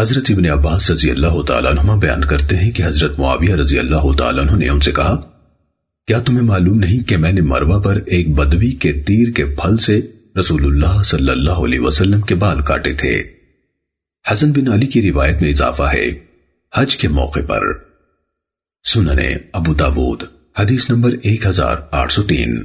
حضرت ابن عباس رضی اللہ تعالیٰ عنہ بیان کرتے ہیں کہ حضرت معاویہ رضی اللہ تعالیٰ عنہ نے ان سے کہا، کیا تمہیں معلوم نہیں کہ میں نے مروہ پر ایک بدوی کے تیر کے پھل سے رسول اللہ صلی اللہ علیہ وسلم کے بال کاٹے تھے? حسن بن علی کی روایت میں اضافہ ہے، حج کے موقع پر. سننے ابو داود، حدیث نمبر ایک ہزار آٹھ سو تین۔